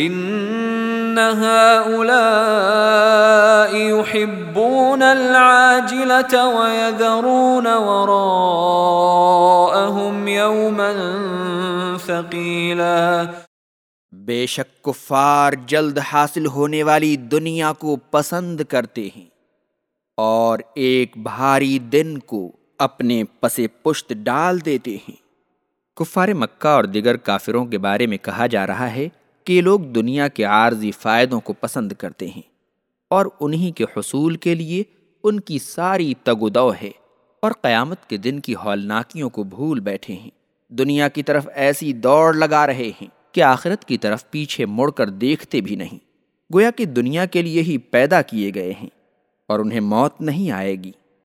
ان هؤلاء يحبون العاجلة ويذرون وراءهم يوما ثقيلا. بے شک کفار جلد حاصل ہونے والی دنیا کو پسند کرتے ہیں اور ایک بھاری دن کو اپنے پس پشت ڈال دیتے ہیں۔ کفار مکہ اور دیگر کافروں کے بارے میں کہا جا رہا ہے کہ یہ لوگ دنیا کے عارضی فائدوں کو پسند کرتے ہیں اور انہی کے حصول کے لیے ان کی ساری تگودو ہے اور قیامت کے دن کی ہولناکیوں کو بھول بیٹھے ہیں۔ دنیا کی طرف ایسی دوڑ لگا رہے ہیں کہ آخرت کی طرف پیچھے مڑ کر دیکھتے بھی نہیں۔ گویا کہ دنیا کے لیے ہی پیدا کیے گئے ہیں اور انہیں موت نہیں آئے گی۔